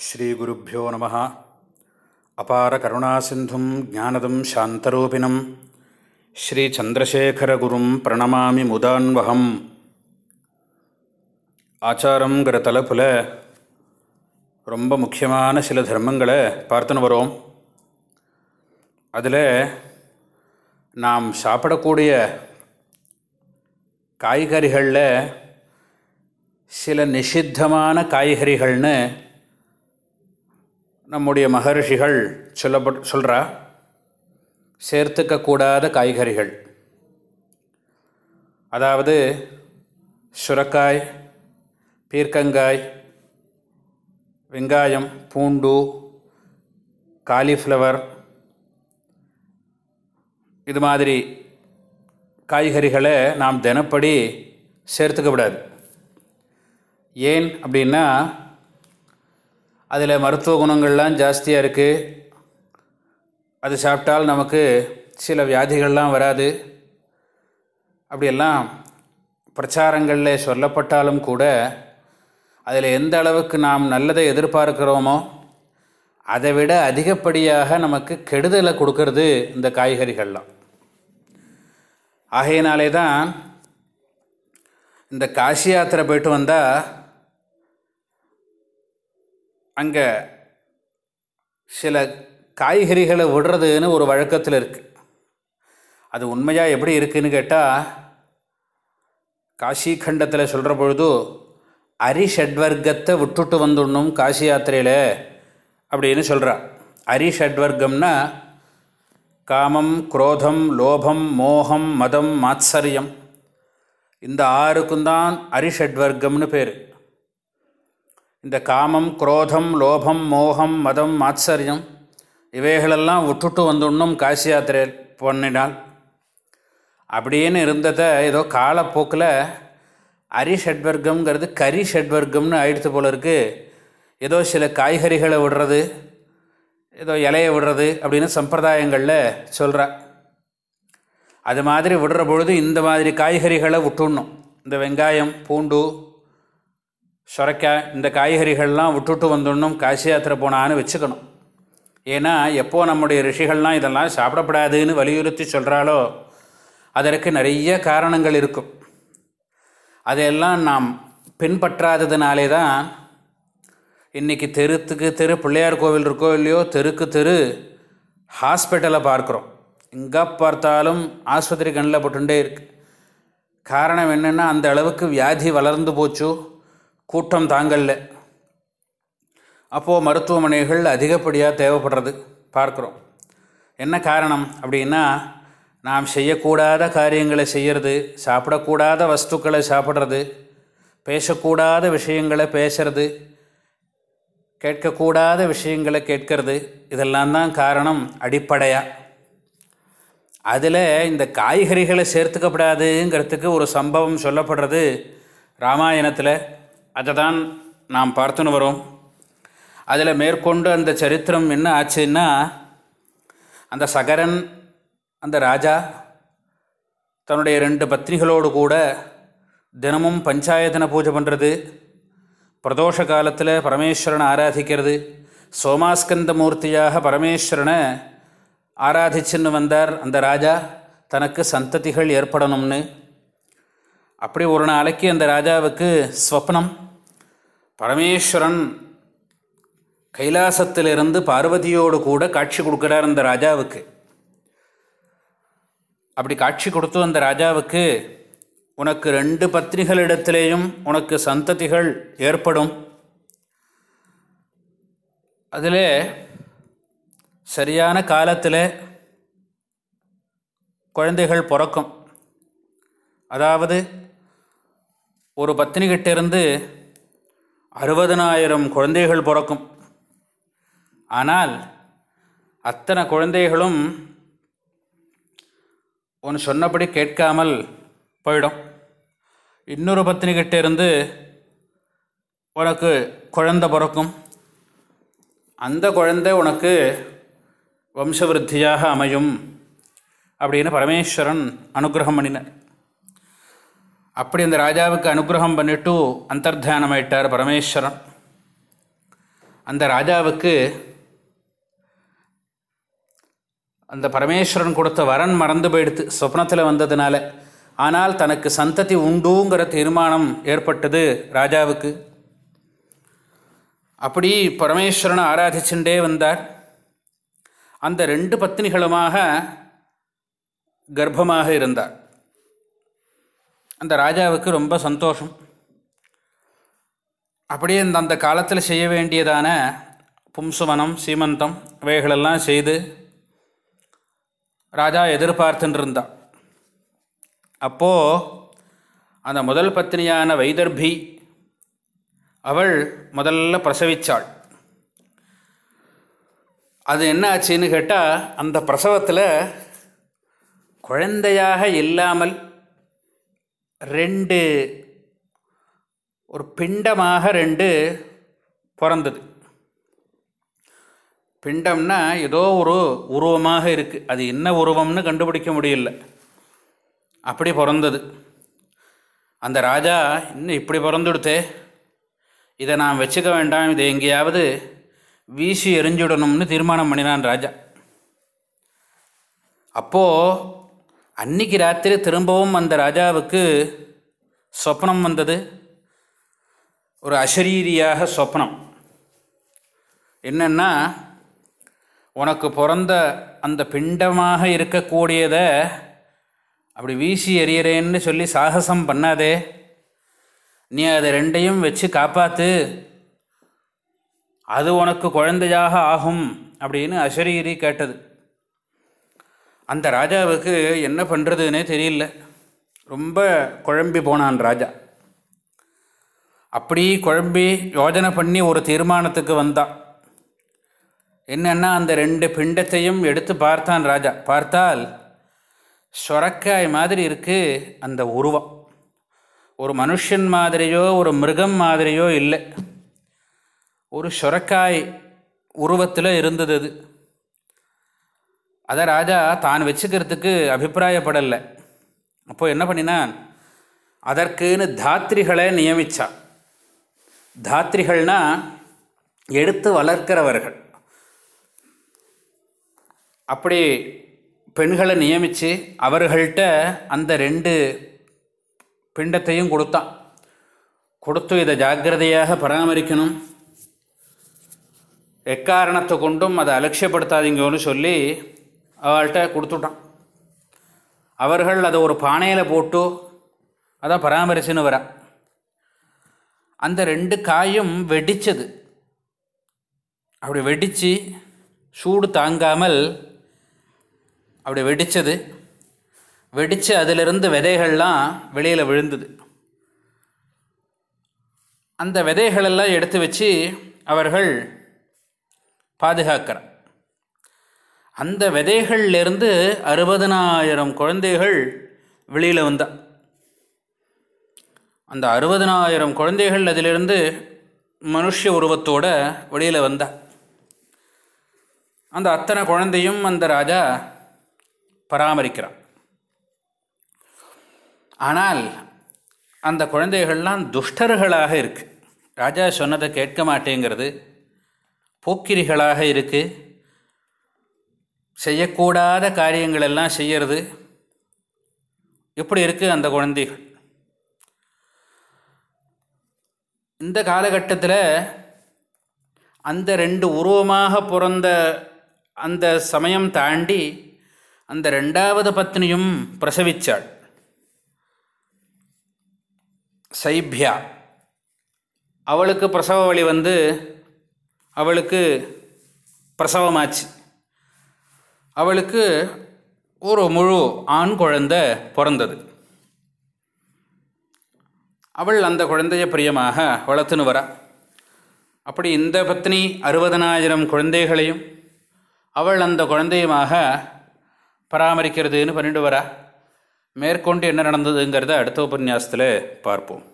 ஸ்ரீகுருப்போ நம. அபார கருணாசிந்தும் ஜானதம் சாந்தரூபிணம். ஸ்ரீச்சந்திரசேகரகுரும் பிரணமாமி முதான்வகம். ஆச்சாரங்கிற தலைப்பில் ரொம்ப முக்கியமான சில தர்மங்களை பார்த்துன்னு வரோம். அதில் நாம் சாப்பிடக்கூடிய காய்கறிகளில் சில நிஷித்தமான காய்கறிகள்னு நம்முடைய மகர்ஷிகள் சொல்லப்பட் சொல்கிறா சேர்த்துக்கக்கூடாத காய்கறிகள். அதாவது சுரக்காய் பீர்க்கங்காய் வெங்காயம் பூண்டு காலிஃப்ளவர் இது மாதிரி காய்கறிகளை நாம் தினப்படி சேர்த்துக்க விடாது ஏன் அப்படின்னா அதில் மருத்துவ குணங்கள்லாம் ஜாஸ்தியாக இருக்குது அது சாப்பிட்டால் நமக்கு சில வியாதிகள்லாம் வராது. அப்படியெல்லாம் பிரச்சாரங்களில் சொல்லப்பட்டாலும் கூட அதில் எந்த அளவுக்கு நாம் நல்லதை எதிர்பார்க்கிறோமோ அதை விட அதிகப்படியாக நமக்கு கெடுதலை கொடுக்கறது இந்த காய்கறிகள்லாம். ஆகையினாலே தான் இந்த காசி யாத்திரை போயிட்டு வந்தால் அங்கே சில காய்கறிகளை விடுறதுன்னு ஒரு வழக்கத்தில் இருக்குது அது உண்மையாக எப்படி இருக்குதுன்னு கேட்டால் காசி கண்டத்தில் சொல்கிற பொழுது அரிஷட்வர்க்கத்தை விட்டுட்டு வந்துடணும் காசி யாத்திரையில் அப்படின்னு சொல்கிறா அரிஷட்வர்க்கம்னா காமம் குரோதம் லோபம் மோகம் மதம் மாத்சரியம். இந்த ஆறுக்கும் தான் அரிஷட்வர்க்கம்னு பேர். இந்த காமம் குரோதம் லோபம் மோகம் மதம் மாத்சரியம் இவைகளெல்லாம் விட்டுட்டு வந்துடணும் காசி யாத்திரை பண்ணினால் அப்படின்னு இருந்ததை ஏதோ காலப்போக்கில் அரி ஷட்வர்க்கம்ங்கிறது கரி ஷட்வர்க்கம்னு ஆயிடுத்து போல இருக்குது ஏதோ சில காய்கறிகளை விடுறது ஏதோ இலையை விடுறது அப்படின்னு சம்பிரதாயங்களில் சொல்கிறா அது மாதிரி விடுற பொழுது இந்த மாதிரி காய்கறிகளை விட்டுடணும். இந்த வெங்காயம் பூண்டு சுரைக்காய் இந்த காய்கறிகள்லாம் விட்டுட்டு வந்துடணும் காசி யாத்திரை போனான்னு வச்சுக்கணும். ஏன்னா எப்போது நம்முடைய ரிஷிகள்லாம் இதெல்லாம் சாப்பிடப்படாதுன்னு வலியுறுத்தி சொல்கிறாலோ அதற்கு நிறைய காரணங்கள் இருக்கும். அதையெல்லாம் நாம் பின்பற்றாததுனாலே தான் இன்றைக்கி தெருத்துக்கு தெரு பிள்ளையார் கோவில் இருக்கோ இல்லையோ தெருக்கு தெரு ஹாஸ்பிட்டலை பார்க்குறோம். எங்கே பார்த்தாலும் ஆஸ்பத்திரி கண்ணில் போட்டுட்டே இருக்குது காரணம் என்னென்னா அந்த அளவுக்கு வியாதி வளர்ந்து போச்சோ. கூட்டம் தாங்கல்ல. அப்போது மருத்துவமனைகள் அதிகப்படியாக தேவைப்படுறது. பார்க்குறோம். என்ன காரணம்? அப்படின்னா நாம் செய்யக்கூடாத காரியங்களை செய்கிறது சாப்பிடக்கூடாத வஸ்துக்களை சாப்பிட்றது பேசக்கூடாத விஷயங்களை பேசுறது கேட்கக்கூடாத விஷயங்களை கேட்கறது இதெல்லாம் தான் காரணம் அடிப்படையாக அதில் இந்த காய்கறிகளை சேர்த்துக்கப்படாதுங்கிறதுக்கு ஒரு சம்பவம் சொல்லப்படுறது ராமாயணத்தில். அதை தான் நாம் பார்த்துன்னு வரோம். அதில் மேற்கொண்டு அந்த சரித்திரம் என்ன ஆச்சுன்னா அந்த சகரன் அந்த ராஜா தன்னுடைய ரெண்டு பத்னிகளோடு கூட தினமும் பஞ்சாயத்தனை பூஜை பண்ணுறது பிரதோஷ காலத்தில் பரமேஸ்வரனை ஆராதிக்கிறது சோமாஸ்கந்த மூர்த்தியாக பரமேஸ்வரனை ஆராதிச்சுன்னு வந்தார் அந்த ராஜா தனக்கு சந்ததிகள் ஏற்படணும்னு. அப்படி ஒரு நாளைக்கு அந்த ராஜாவுக்கு ஸ்வப்னம். பரமேஸ்வரன் கைலாசத்திலிருந்து பார்வதியோடு கூட காட்சி கொடுக்குறார் அந்த ராஜாவுக்கு. அப்படி காட்சி கொடுத்து அந்த ராஜாவுக்கு உனக்கு ரெண்டு பத்னிகளிடத்திலேயும் உனக்கு சந்ததிகள் ஏற்படும். அதில் சரியான காலத்தில் குழந்தைகள் பிறக்கும். அதாவது ஒரு பத்னிகிட்டேருந்து அறுபதனாயிரம் குழந்தைகள் பிறக்கும். ஆனால் அத்தனை குழந்தைகளும் ஒன்று சொன்னபடி கேட்காமல் போயிடும். இன்னொரு பத்தினிகிட்ட இருந்து உனக்கு குழந்த பிறக்கும். அந்த குழந்தை உனக்கு வம்சவிருத்தியாக அமையும் அப்படின்னு பரமேஸ்வரன் அனுகிரகம் பண்ணினார். அப்படி அந்த ராஜாவுக்கு அனுகிரகம் பண்ணிட்டு அந்தர்தானமாயிட்டார் பரமேஸ்வரன். அந்த ராஜாவுக்கு அந்த பரமேஸ்வரன் கொடுத்த வரன் மறந்து போயிடுத்து சொப்னத்தில் வந்ததுனால. ஆனால் தனக்கு சந்ததி உண்டுங்கிற தீர்மானம் ஏற்பட்டது ராஜாவுக்கு. அப்படி பரமேஸ்வரனை ஆராதிச்சுட்டே வந்தார். அந்த ரெண்டு பத்னிகளுமாக கர்ப்பமாக இருந்தார். அந்த ராஜாவுக்கு ரொம்ப சந்தோஷம். அப்படியே இந்த அந்த காலத்தில் செய்ய வேண்டியதான பும்சுமனம் சீமந்தம் இவைகளெல்லாம் செய்து ராஜா எதிர்பார்த்துட்டு இருந்தான் அப்போது அந்த முதல் பத்னியான வைதர்பி அவள் முதல்ல பிரசவித்தாள் அது என்ன ஆச்சுன்னு கேட்டால் அந்த பிரசவத்தில் குழந்தையாக இல்லாமல் ரெண்டு ஒரு பிண்டமாக ரெண்டு பிறந்தது. பிண்டம்னா ஏதோ ஒரு உருவமாக இருக்குது அது என்ன உருவம்னு கண்டுபிடிக்க முடியல. அப்படி பிறந்தது. அந்த ராஜா இன்னும் இப்படி பிறந்துடுத்தே. இதை நான் வச்சுக்க வேண்டாம். இதை எங்கேயாவது வீசி எரிஞ்சுடணும்னு தீர்மானம் பண்ணினான் ராஜா. அப்போது அன்னைக்கு ராத்திரி திரும்பவும் அந்த ராஜாவுக்கு சொப்னம் வந்தது. ஒரு அசரீரியாக சொப்னம் என்னென்னா உனக்கு பிறந்த அந்த பிண்டமாக இருக்கக்கூடியதை அப்படி வீசி எறிகிறேன்னு சொல்லி சாகசம் பண்ணாதே. நீ அதை ரெண்டையும் வச்சு காப்பாற்று அது உனக்கு குழந்தையாக ஆகும் அப்படின்னு அசரீரி கேட்டது. அந்த ராஜாவுக்கு என்ன பண்ணுறதுன்னே தெரியல. ரொம்ப குழம்பி போனான் ராஜா. அப்படி குழம்பி யோஜனை பண்ணி ஒரு தீர்மானத்துக்கு வந்தான் என்னென்னா அந்த ரெண்டு பிண்டத்தையும் எடுத்து பார்த்தான் ராஜா. பார்த்தால் சொரக்காய் மாதிரி இருக்குது அந்த உருவம். ஒரு மனுஷன் மாதிரியோ ஒரு மிருகம் மாதிரியோ இல்லை. ஒரு சொரக்காய் உருவத்தில் இருந்தது அது. அதை ராஜா தான் வச்சுக்கிறதுக்கு அபிப்பிராயப்படலை. அப்போது என்ன பண்ணினான்? அதற்குன்னு தாத்ரிகளை நியமித்தான் தாத்திரிகள்னா எடுத்து வளர்க்கிறவர்கள். அப்படி பெண்களை நியமித்து அவர்கள்ட்ட அந்த ரெண்டு பிண்டத்தையும் கொடுத்தான். கொடுத்து இதை ஜாக்கிரதையாக பராமரிக்கணும். எக்காரணத்தை கொண்டும் அதை அலட்சியப்படுத்தாதீங்கன்னு சொல்லி அவள்கிட்ட கொடுத்துட்டான். அவர்கள் அதை ஒரு பானையில் போட்டு அதை பராமரிச்சுன்னு வரா. அந்த ரெண்டு காயும் வெடித்தது அப்படி வெடித்து சூடு தாங்காமல் அப்படி வெடித்தது வெடித்து அதிலிருந்து விதைகள்லாம் வெளியில் விழுந்தது. அந்த விதைகளெல்லாம் எடுத்து வச்சு அவர்கள் பாதுகாக்கிறார். அந்த விதைகள்லேருந்து அறுபதனாயிரம் குழந்தைகள் வெளியில் வந்தா. அந்த அறுபதனாயிரம் குழந்தைகள் அதிலிருந்து மனுஷ உருவத்தோட வெளியில் வந்தா. அந்த அத்தனை குழந்தையும் அந்த ராஜா பராமரிக்கிறான். ஆனால் அந்த குழந்தைகள்லாம் துஷ்டர்களாக இருக்குது ராஜா சொன்னதை கேட்க மாட்டேங்கிறது. போக்கிரிகளாக இருக்குது செய்யக்கூடாத காரியங்கள் எல்லாம் செய்யறது. எப்படி இருக்குது அந்த குழந்தைகள்? இந்த காலகட்டத்தில் அந்த ரெண்டு உருவமாக பிறந்த அந்த சமயம் தாண்டி அந்த ரெண்டாவது பத்னியும் பிரசவித்தாள் சைபியா. அவளுக்கு பிரசவ வழி வந்து அவளுக்கு பிரசவமாச்சு. அவளுக்கு ஒரு முழு ஆண் குழந்தை பிறந்தது. அவள் அந்த குழந்தைய பிரியமாக வளர்த்துன்னு வரா. அப்படி இந்த பத்னி அறுபதனாயிரம் குழந்தைகளையும் அவள் அந்த குழந்தையுமாக பராமரிக்கிறதுன்னு பண்ணிட்டு வரா. மேற்கொண்டு என்ன நடந்ததுங்கிறத அடுத்த உபன்யாசத்தில் பார்ப்போம்.